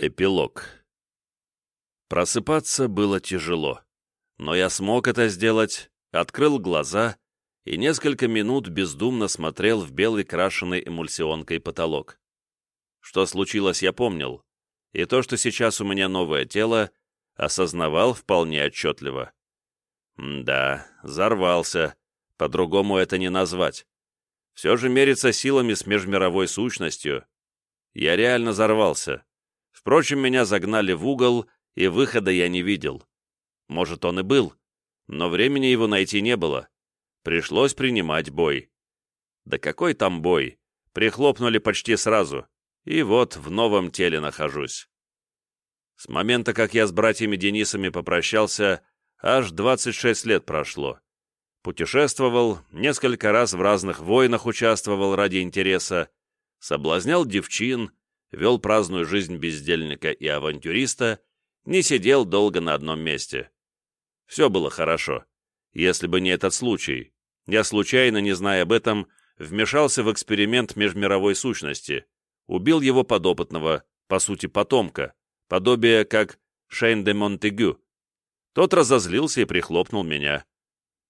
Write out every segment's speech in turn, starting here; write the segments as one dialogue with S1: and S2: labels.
S1: Эпилог. Просыпаться было тяжело, но я смог это сделать, открыл глаза и несколько минут бездумно смотрел в белый крашеный эмульсионкой потолок. Что случилось, я помнил, и то, что сейчас у меня новое тело, осознавал вполне отчетливо. да, взорвался, по-другому это не назвать. Все же мериться силами с межмировой сущностью. Я реально взорвался Впрочем, меня загнали в угол, и выхода я не видел. Может, он и был, но времени его найти не было. Пришлось принимать бой. Да какой там бой? Прихлопнули почти сразу. И вот в новом теле нахожусь. С момента, как я с братьями Денисами попрощался, аж 26 лет прошло. Путешествовал, несколько раз в разных войнах участвовал ради интереса, соблазнял девчин, вел праздную жизнь бездельника и авантюриста, не сидел долго на одном месте. Все было хорошо, если бы не этот случай. Я случайно, не зная об этом, вмешался в эксперимент межмировой сущности, убил его подопытного, по сути потомка, подобие как Шейн де Монтегю. Тот разозлился и прихлопнул меня.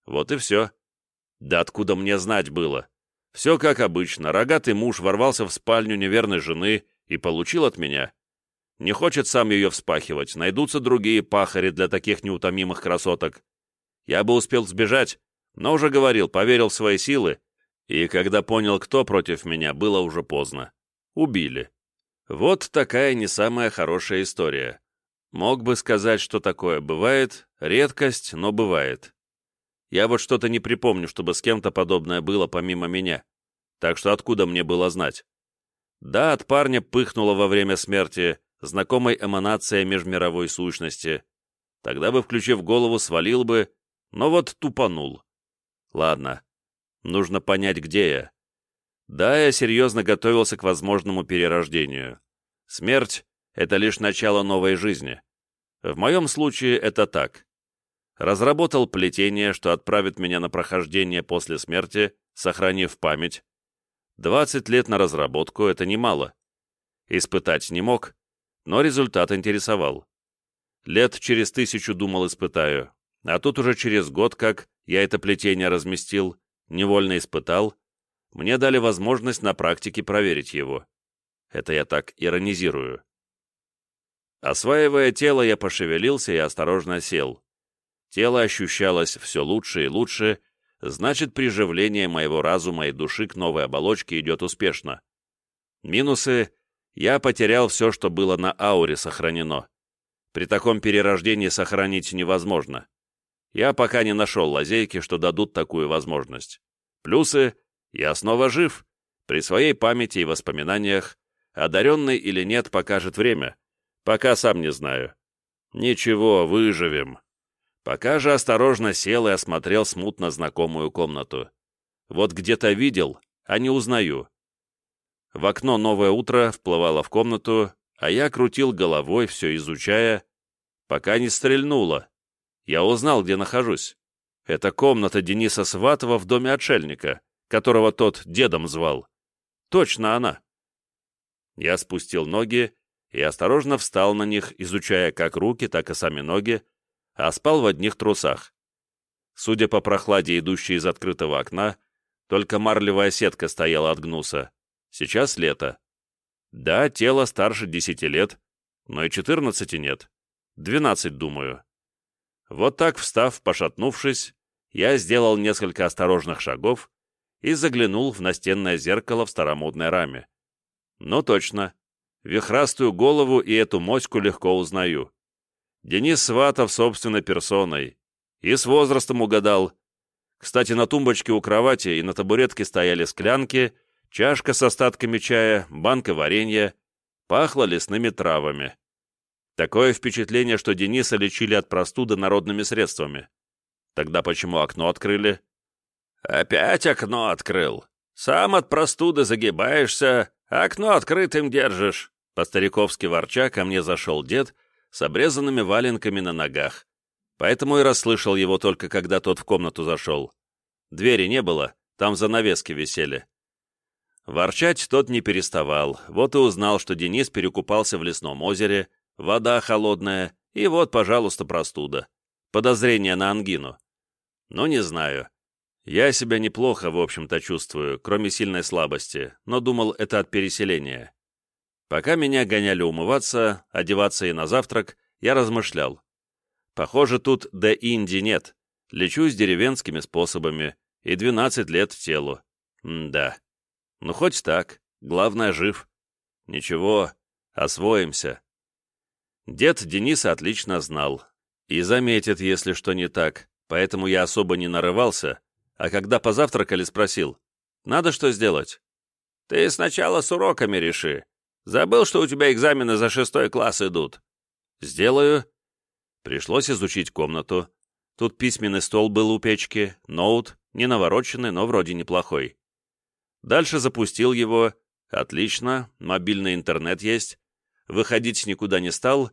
S1: Вот и все. Да откуда мне знать было? Все как обычно. Рогатый муж ворвался в спальню неверной жены и получил от меня. Не хочет сам ее вспахивать, найдутся другие пахари для таких неутомимых красоток. Я бы успел сбежать, но уже говорил, поверил в свои силы, и когда понял, кто против меня, было уже поздно. Убили. Вот такая не самая хорошая история. Мог бы сказать, что такое бывает, редкость, но бывает. Я вот что-то не припомню, чтобы с кем-то подобное было помимо меня. Так что откуда мне было знать? Да, от парня пыхнуло во время смерти, знакомой эманация межмировой сущности. Тогда бы, включив голову, свалил бы, но вот тупанул. Ладно, нужно понять, где я. Да, я серьезно готовился к возможному перерождению. Смерть — это лишь начало новой жизни. В моем случае это так. Разработал плетение, что отправит меня на прохождение после смерти, сохранив память, 20 лет на разработку — это немало. Испытать не мог, но результат интересовал. Лет через тысячу думал испытаю, а тут уже через год, как я это плетение разместил, невольно испытал, мне дали возможность на практике проверить его. Это я так иронизирую. Осваивая тело, я пошевелился и осторожно сел. Тело ощущалось все лучше и лучше, значит, приживление моего разума и души к новой оболочке идет успешно. Минусы — я потерял все, что было на ауре сохранено. При таком перерождении сохранить невозможно. Я пока не нашел лазейки, что дадут такую возможность. Плюсы — я снова жив, при своей памяти и воспоминаниях, одаренный или нет, покажет время. Пока сам не знаю. Ничего, выживем. Пока же осторожно сел и осмотрел смутно знакомую комнату. Вот где-то видел, а не узнаю. В окно новое утро вплывало в комнату, а я крутил головой, все изучая, пока не стрельнуло. Я узнал, где нахожусь. Это комната Дениса Сватова в доме отшельника, которого тот дедом звал. Точно она. Я спустил ноги и осторожно встал на них, изучая как руки, так и сами ноги, а спал в одних трусах. Судя по прохладе, идущей из открытого окна, только марлевая сетка стояла от гнуса. Сейчас лето. Да, тело старше десяти лет, но и четырнадцати нет. Двенадцать, думаю. Вот так, встав, пошатнувшись, я сделал несколько осторожных шагов и заглянул в настенное зеркало в старомодной раме. Ну точно, вихрастую голову и эту моську легко узнаю. Денис Сватов собственной персоной. И с возрастом угадал. Кстати, на тумбочке у кровати и на табуретке стояли склянки, чашка с остатками чая, банка варенья. Пахло лесными травами. Такое впечатление, что Дениса лечили от простуды народными средствами. Тогда почему окно открыли? «Опять окно открыл. Сам от простуды загибаешься, окно открытым держишь». По-стариковски ворча ко мне зашел дед — с обрезанными валенками на ногах, поэтому и расслышал его только когда тот в комнату зашел. Двери не было, там занавески висели. Ворчать тот не переставал, вот и узнал, что Денис перекупался в лесном озере, вода холодная, и вот, пожалуйста, простуда. Подозрение на ангину. Ну, не знаю. Я себя неплохо, в общем-то, чувствую, кроме сильной слабости, но думал, это от переселения. Пока меня гоняли умываться, одеваться и на завтрак, я размышлял. Похоже, тут до Инди нет. Лечусь деревенскими способами, и 12 лет в телу. М да. Ну, хоть так. Главное, жив. Ничего, освоимся. Дед Дениса отлично знал. И заметит, если что не так, поэтому я особо не нарывался, а когда позавтракали, спросил, «Надо что сделать?» «Ты сначала с уроками реши. Забыл, что у тебя экзамены за шестой класс идут?» «Сделаю». Пришлось изучить комнату. Тут письменный стол был у печки, ноут, не навороченный, но вроде неплохой. Дальше запустил его. Отлично, мобильный интернет есть. Выходить никуда не стал.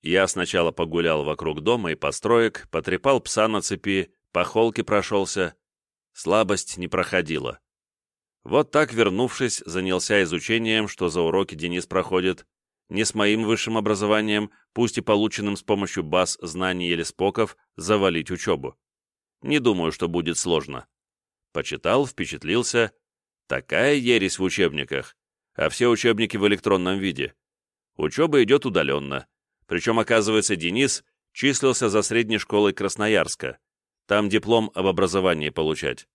S1: Я сначала погулял вокруг дома и построек, потрепал пса на цепи, по холке прошелся. Слабость не проходила. Вот так, вернувшись, занялся изучением, что за уроки Денис проходит, не с моим высшим образованием, пусть и полученным с помощью баз знаний или споков, завалить учебу. Не думаю, что будет сложно. Почитал, впечатлился, Такая ересь в учебниках, а все учебники в электронном виде. Учеба идет удаленно. Причем, оказывается, Денис числился за средней школой Красноярска. Там диплом об образовании получать.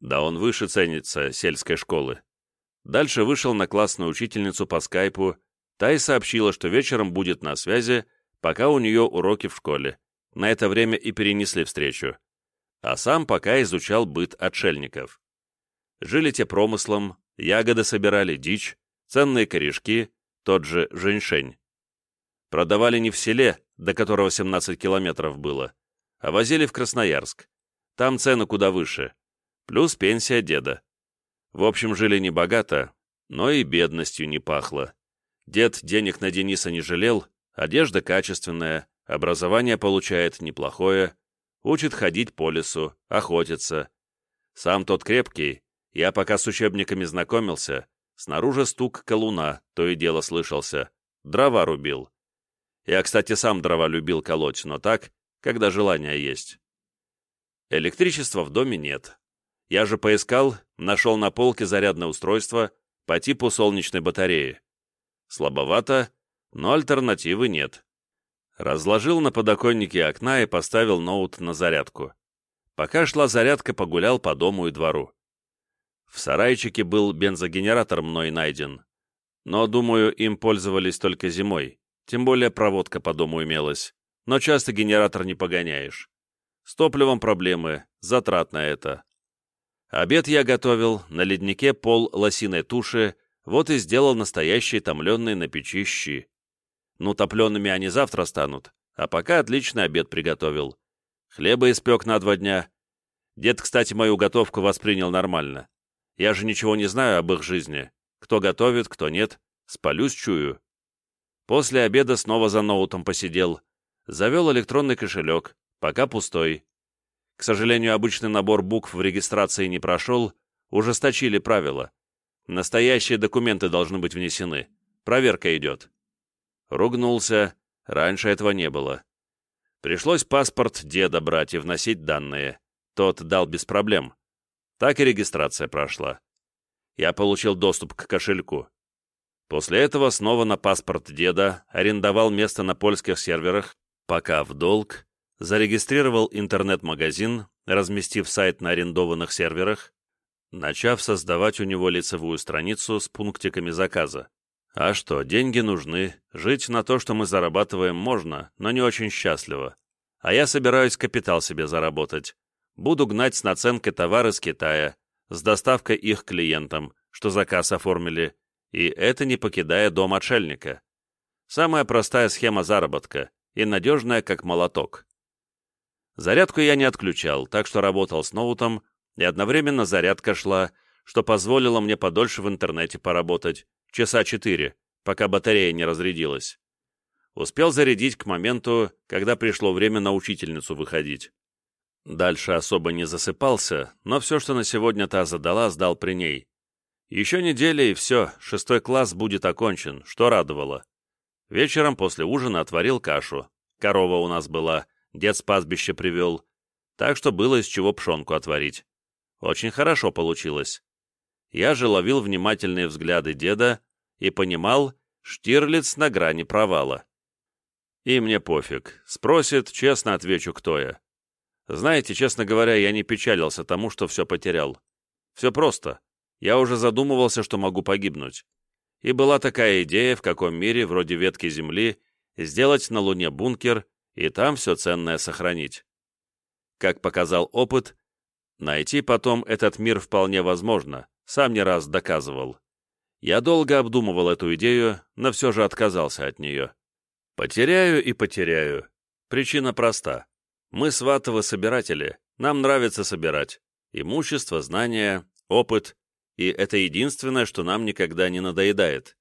S1: Да он выше ценится сельской школы. Дальше вышел на классную учительницу по скайпу, та и сообщила, что вечером будет на связи, пока у нее уроки в школе. На это время и перенесли встречу. А сам пока изучал быт отшельников. Жили те промыслом, ягоды собирали, дичь, ценные корешки, тот же женьшень. Продавали не в селе, до которого 17 километров было, а возили в Красноярск. Там цены куда выше. Плюс пенсия деда. В общем, жили не богато, но и бедностью не пахло. Дед денег на Дениса не жалел, одежда качественная, образование получает неплохое, учит ходить по лесу, охотиться. Сам тот крепкий, я пока с учебниками знакомился, снаружи стук колуна, то и дело слышался. Дрова рубил. Я, кстати, сам дрова любил колоть, но так, когда желание есть. Электричества в доме нет. Я же поискал, нашел на полке зарядное устройство по типу солнечной батареи. Слабовато, но альтернативы нет. Разложил на подоконнике окна и поставил ноут на зарядку. Пока шла зарядка, погулял по дому и двору. В сарайчике был бензогенератор мной найден. Но, думаю, им пользовались только зимой. Тем более проводка по дому имелась. Но часто генератор не погоняешь. С топливом проблемы, затратно это. Обед я готовил, на леднике пол лосиной туши, вот и сделал настоящие томленные на печи щи. Ну, топлеными они завтра станут, а пока отличный обед приготовил. Хлеба испек на два дня. Дед, кстати, мою готовку воспринял нормально. Я же ничего не знаю об их жизни. Кто готовит, кто нет. Спалюсь чую. После обеда снова за ноутом посидел. Завел электронный кошелек, пока пустой. К сожалению, обычный набор букв в регистрации не прошел, ужесточили правила. Настоящие документы должны быть внесены. Проверка идет. Ругнулся. Раньше этого не было. Пришлось паспорт деда брать и вносить данные. Тот дал без проблем. Так и регистрация прошла. Я получил доступ к кошельку. После этого снова на паспорт деда арендовал место на польских серверах, пока в долг, зарегистрировал интернет-магазин, разместив сайт на арендованных серверах, начав создавать у него лицевую страницу с пунктиками заказа. А что, деньги нужны, жить на то, что мы зарабатываем, можно, но не очень счастливо. А я собираюсь капитал себе заработать, Буду гнать с наценкой товары с Китая, с доставкой их клиентам, что заказ оформили, и это не покидая дом отшельника. Самая простая схема заработка и надежная, как молоток. Зарядку я не отключал, так что работал с ноутом, и одновременно зарядка шла, что позволило мне подольше в интернете поработать, часа четыре, пока батарея не разрядилась. Успел зарядить к моменту, когда пришло время на учительницу выходить. Дальше особо не засыпался, но все, что на сегодня та задала, сдал при ней. Еще неделя и все, шестой класс будет окончен, что радовало. Вечером после ужина отварил кашу. Корова у нас была, дед с пастбища привел. Так что было из чего пшенку отварить. Очень хорошо получилось. Я же ловил внимательные взгляды деда и понимал, Штирлиц на грани провала. И мне пофиг. Спросит, честно отвечу, кто я. Знаете, честно говоря, я не печалился тому, что все потерял. Все просто. Я уже задумывался, что могу погибнуть. И была такая идея, в каком мире, вроде ветки Земли, сделать на Луне бункер и там все ценное сохранить. Как показал опыт, найти потом этот мир вполне возможно, сам не раз доказывал. Я долго обдумывал эту идею, но все же отказался от нее. Потеряю и потеряю. Причина проста. Мы сватовы собиратели, нам нравится собирать. Имущество, знания, опыт, и это единственное, что нам никогда не надоедает.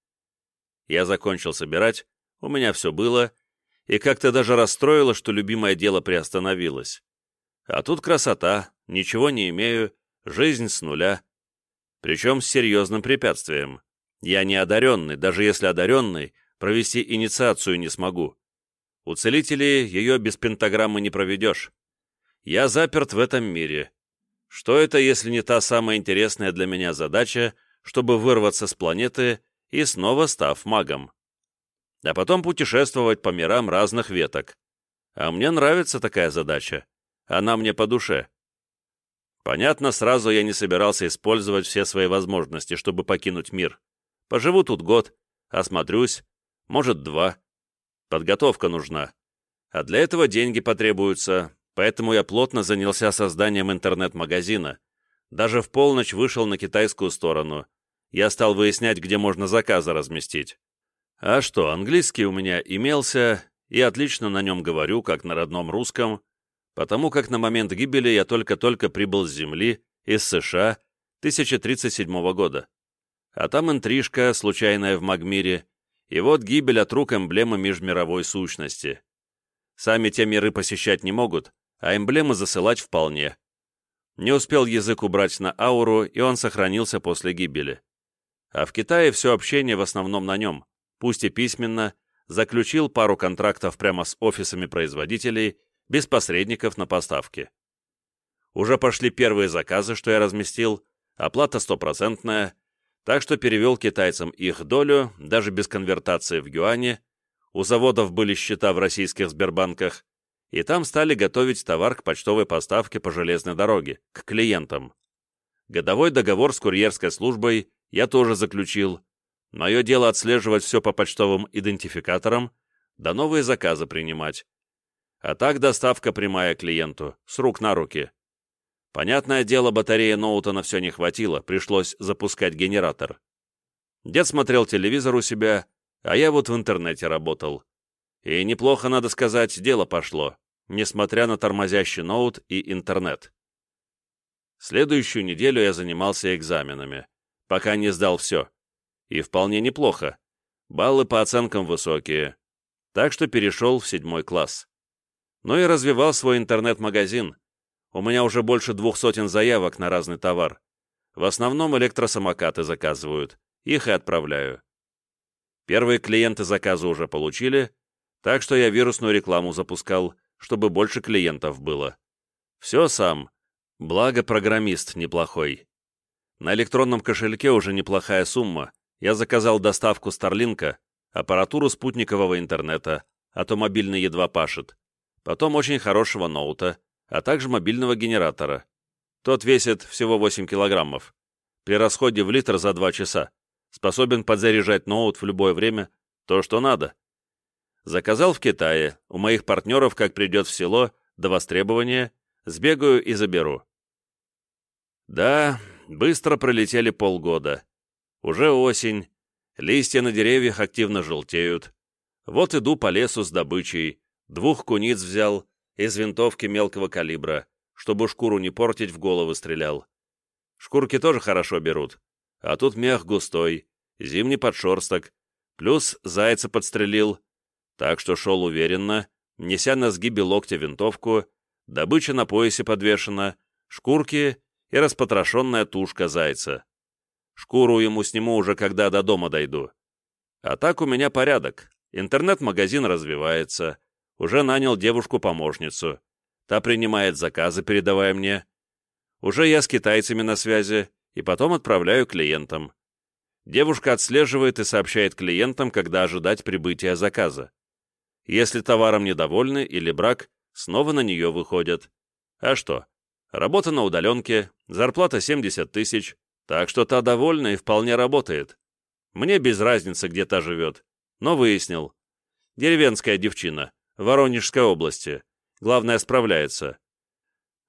S1: Я закончил собирать, у меня все было, и как-то даже расстроило, что любимое дело приостановилось. А тут красота, ничего не имею, жизнь с нуля. Причем с серьезным препятствием. Я не одаренный, даже если одаренный, провести инициацию не смогу. У целителей ее без пентаграммы не проведешь. Я заперт в этом мире, что это, если не та самая интересная для меня задача, чтобы вырваться с планеты и снова став магом? А потом путешествовать по мирам разных веток. А мне нравится такая задача. Она мне по душе. Понятно, сразу я не собирался использовать все свои возможности, чтобы покинуть мир. Поживу тут год, осмотрюсь, может, два. Подготовка нужна. А для этого деньги потребуются, Поэтому я плотно занялся созданием интернет-магазина. Даже в полночь вышел на китайскую сторону. Я стал выяснять, где можно заказы разместить. А что, английский у меня имелся, и отлично на нем говорю, как на родном русском, потому как на момент гибели я только-только прибыл с Земли, из США, 1037 года. А там интрижка, случайная в Магмире, и вот гибель от рук эмблемы межмировой сущности. Сами те миры посещать не могут, а эмблемы засылать вполне. Не успел язык убрать на ауру, и он сохранился после гибели. А в Китае все общение в основном на нем, пусть и письменно, заключил пару контрактов прямо с офисами производителей, без посредников на поставки. Уже пошли первые заказы, что я разместил, оплата стопроцентная, так что перевел китайцам их долю, даже без конвертации в юане, у заводов были счета в российских Сбербанках, и там стали готовить товар к почтовой поставке по железной дороге, к клиентам. Годовой договор с курьерской службой я тоже заключил. Мое дело отслеживать все по почтовым идентификаторам, да новые заказы принимать. А так доставка прямая клиенту, с рук на руки. Понятное дело, батареи ноута на все не хватило, пришлось запускать генератор. Дед смотрел телевизор у себя, а я вот в интернете работал. И неплохо, надо сказать, дело пошло несмотря на тормозящий ноут и интернет. Следующую неделю я занимался экзаменами, пока не сдал все. И вполне неплохо. Баллы по оценкам высокие. Так что перешел в седьмой класс. Ну и развивал свой интернет-магазин. У меня уже больше двух сотен заявок на разный товар. В основном электросамокаты заказывают. Их и отправляю. Первые клиенты заказы уже получили, так что я вирусную рекламу запускал, чтобы больше клиентов было. Все сам. Благо, программист неплохой. На электронном кошельке уже неплохая сумма. Я заказал доставку Старлинка, аппаратуру спутникового интернета, а то мобильный едва пашет. Потом очень хорошего ноута, а также мобильного генератора. Тот весит всего 8 килограммов. При расходе в литр за 2 часа. Способен подзаряжать ноут в любое время, то, что надо. Заказал в Китае, у моих партнеров, как придет в село, до востребования, сбегаю и заберу. Да, быстро пролетели полгода. Уже осень, листья на деревьях активно желтеют. Вот иду по лесу с добычей, двух куниц взял, из винтовки мелкого калибра, чтобы шкуру не портить, в голову стрелял. Шкурки тоже хорошо берут, а тут мех густой, зимний подшерсток, плюс зайца подстрелил, так что шел уверенно, неся на сгибе локтя винтовку, добыча на поясе подвешена, шкурки и распотрошенная тушка зайца. Шкуру ему сниму уже, когда до дома дойду. А так у меня порядок. Интернет-магазин развивается. Уже нанял девушку-помощницу. Та принимает заказы, передавая мне. Уже я с китайцами на связи, и потом отправляю клиентам. Девушка отслеживает и сообщает клиентам, когда ожидать прибытия заказа. Если товаром недовольны или брак, снова на нее выходят. А что? Работа на удаленке, зарплата 70 тысяч, так что та довольна и вполне работает. Мне без разницы, где та живет. Но выяснил. Деревенская девчина, Воронежской области. Главное, справляется.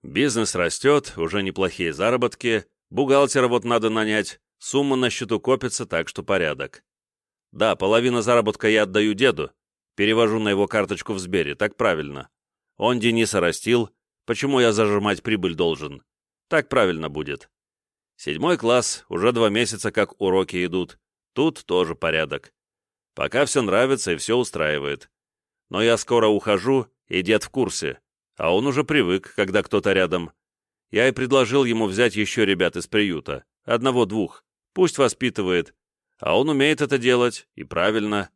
S1: Бизнес растет, уже неплохие заработки, бухгалтера вот надо нанять, сумма на счету копится, так что порядок. Да, половина заработка я отдаю деду, перевожу на его карточку в Сбере, так правильно. Он Дениса растил, почему я зажимать прибыль должен? Так правильно будет. Седьмой класс, уже два месяца как уроки идут, тут тоже порядок. Пока все нравится и все устраивает. Но я скоро ухожу, и дед в курсе, а он уже привык, когда кто-то рядом. Я и предложил ему взять еще ребят из приюта, одного-двух, пусть воспитывает, а он умеет это делать, и правильно.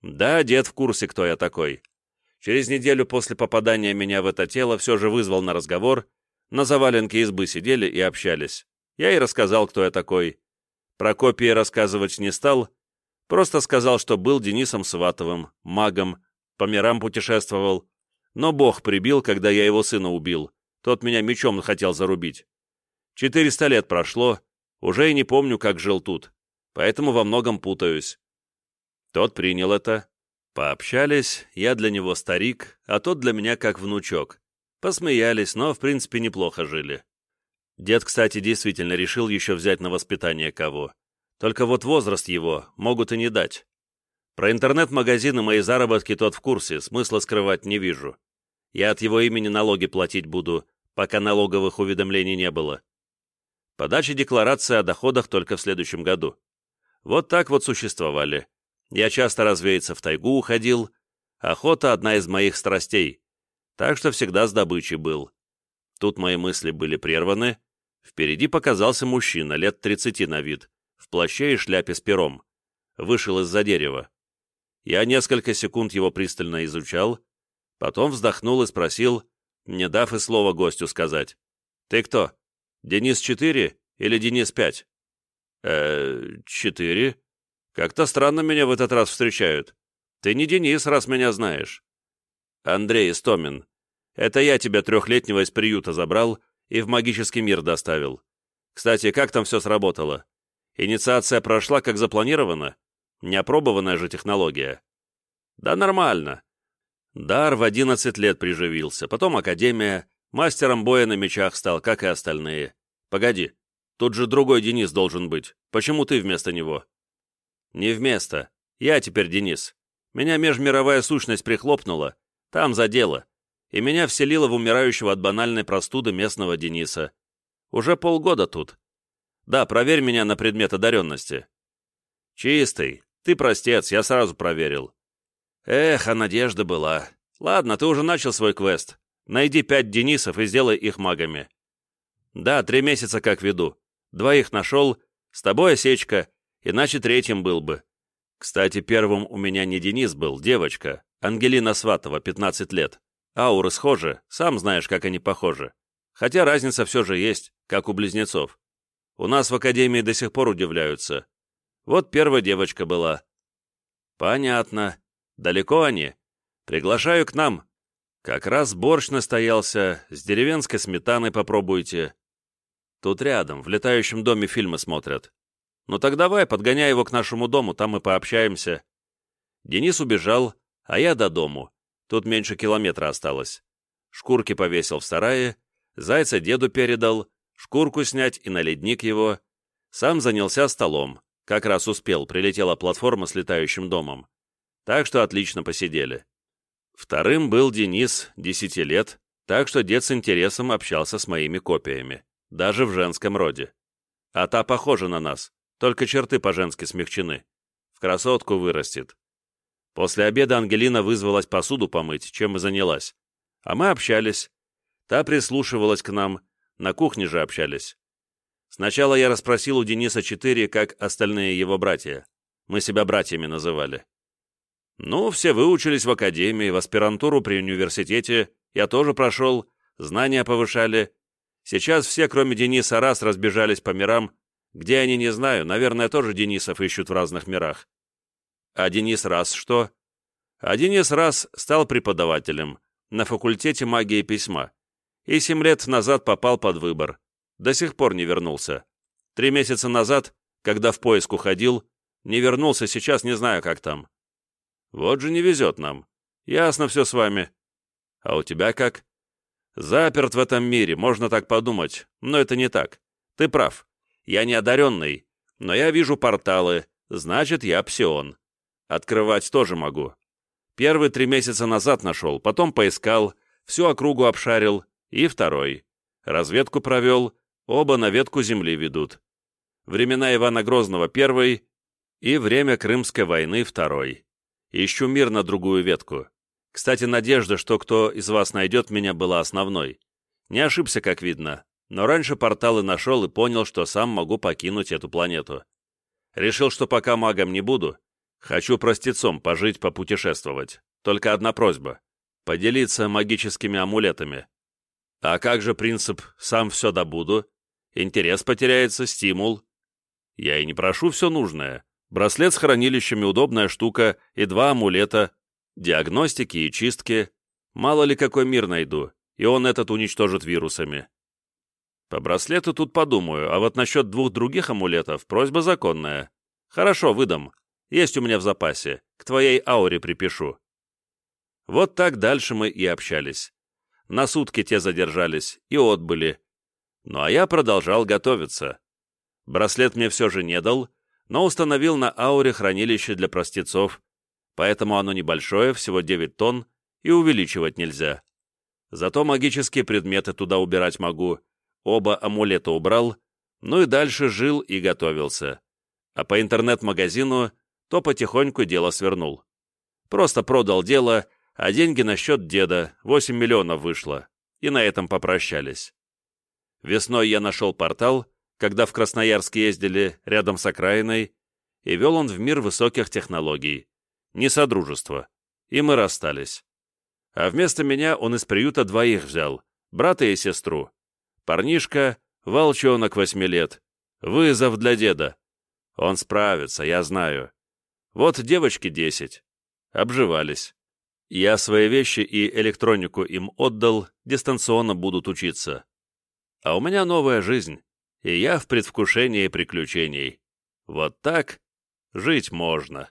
S1: Да, дед в курсе, кто я такой. Через неделю после попадания меня в это тело все же вызвал на разговор, на заваленке избы сидели и общались. Я и рассказал, кто я такой. Про копии рассказывать не стал, просто сказал, что был Денисом Сватовым, магом, по мирам путешествовал, но Бог прибил, когда я его сына убил, тот меня мечом хотел зарубить. Четыреста лет прошло, уже и не помню, как жил тут, поэтому во многом путаюсь. Тот принял это. Пообщались, я для него старик, а тот для меня как внучок. Посмеялись, но, в принципе, неплохо жили. Дед, кстати, действительно решил еще взять на воспитание кого. Только вот возраст его могут и не дать. Про интернет-магазин и мои заработки тот в курсе, смысла скрывать не вижу. Я от его имени налоги платить буду, пока налоговых уведомлений не было. Подача декларации о доходах только в следующем году. Вот так вот существовали. Я часто развеяться в тайгу уходил. Охота — одна из моих страстей. Так что всегда с добычей был. Тут мои мысли были прерваны, Впереди показался мужчина, лет тридцати на вид, в плаще и шляпе с пером. Вышел из-за дерева. Я несколько секунд его пристально изучал, потом вздохнул и спросил, не дав и слова гостю сказать. «Ты кто? Денис-4 или Денис-5?» «Э, четыре. Как-то странно меня в этот раз встречают. Ты не Денис, раз меня знаешь». «Андрей Истомин. Это я тебя трехлетнего из приюта забрал и в магический мир доставил. Кстати, как там все сработало? Инициация прошла как запланировано? Неопробованная же технология. Да нормально. Дар в 11 лет приживился, потом академия, мастером боя на мечах стал, как и остальные. Погоди, тут же другой Денис должен быть. Почему ты вместо него? Не вместо. Я теперь Денис. Меня межмировая сущность прихлопнула. Там за дело и меня вселило в умирающего от банальной простуды местного Дениса. Уже полгода тут. Да, проверь меня на предмет одаренности. Чистый. Ты простец, я сразу проверил. Эх, а надежда была. Ладно, ты уже начал свой квест. Найди пять Денисов и сделай их магами. Да, три месяца как веду. Двоих нашел, с тобой осечка, иначе третьим был бы. Кстати, первым у меня не Денис был, девочка, Ангелина Сватова, 15 лет. Ауры схожи, сам знаешь, как они похожи. Хотя разница все же есть, как у близнецов. У нас в академии до сих пор удивляются. Вот первая девочка была. Понятно. Далеко они? Приглашаю к нам. Как раз борщ настоялся, с деревенской сметаной попробуйте. Тут рядом, в летающем доме фильмы смотрят. Ну так давай, подгоняй его к нашему дому, там мы пообщаемся. Денис убежал, а я до дому. Тут меньше километра осталось. Шкурки повесил в сарае, зайца деду передал, шкурку снять и на ледник его. Сам занялся столом. Как раз успел, прилетела платформа с летающим домом. Так что отлично посидели. Вторым был Денис, десяти лет, так что дед с интересом общался с моими копиями, даже в женском роде. А та похожа на нас, только черты по-женски смягчены. В красотку вырастет. После обеда Ангелина вызвалась посуду помыть, чем и занялась. А мы общались. Та прислушивалась к нам, на кухне же общались. Сначала я расспросил у Дениса четыре, как остальные его братья. Мы себя братьями называли. Ну, все выучились в академии, в аспирантуру при университете, я тоже прошел, знания повышали. Сейчас все, кроме Дениса, раз разбежались по мирам, где они, не знаю, наверное, тоже Денисов ищут в разных мирах. А Денис раз что? А Денис раз стал преподавателем на факультете магии письма и семь лет назад попал под выбор. До сих пор не вернулся. Три месяца назад, когда в поиск уходил, не вернулся, сейчас не знаю, как там. Вот же не везет нам. Ясно все с вами. А у тебя как? Заперт в этом мире, можно так подумать, но это не так. Ты прав. Я не одаренный, но я вижу порталы, значит, я псион. Открывать тоже могу. Первый три месяца назад нашел, потом поискал, всю округу обшарил, и второй. Разведку провел, оба на ветку земли ведут. Времена Ивана Грозного первый и время Крымской войны второй. Ищу мир на другую ветку. Кстати, надежда, что кто из вас найдет меня, была основной. Не ошибся, как видно, но раньше порталы нашел и понял, что сам могу покинуть эту планету. Решил, что пока магом не буду, хочу простецом пожить, попутешествовать. Только одна просьба — поделиться магическими амулетами. А как же принцип «сам все добуду»? Интерес потеряется, стимул. Я и не прошу все нужное. Браслет с хранилищами — удобная штука, и два амулета, диагностики и чистки. Мало ли какой мир найду, и он этот уничтожит вирусами. По браслету тут подумаю, а вот насчет двух других амулетов просьба законная. Хорошо, выдам. Есть у меня в запасе. К твоей ауре припишу. Вот так дальше мы и общались. На сутки те задержались и отбыли. Ну а я продолжал готовиться. Браслет мне все же не дал, но установил на ауре хранилище для простецов, поэтому оно небольшое, всего 9 тонн, и увеличивать нельзя. Зато магические предметы туда убирать могу. Оба амулета убрал, ну и дальше жил и готовился. А по интернет-магазину то потихоньку дело свернул. Просто продал дело а деньги на счет деда, 8 миллионов вышло, и на этом попрощались. Весной я нашел портал, когда в Красноярск ездили рядом с окраиной, и вел он в мир высоких технологий, не содружество, и мы расстались. А вместо меня он из приюта двоих взял, брата и сестру. Парнишка, волчонок восьми лет, вызов для деда. Он справится, я знаю. Вот девочки десять. Обживались. Я свои вещи и электронику им отдал, дистанционно будут учиться. А у меня новая жизнь, и я в предвкушении приключений. Вот так жить можно.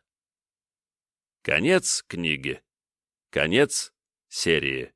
S1: Конец книги. Конец серии.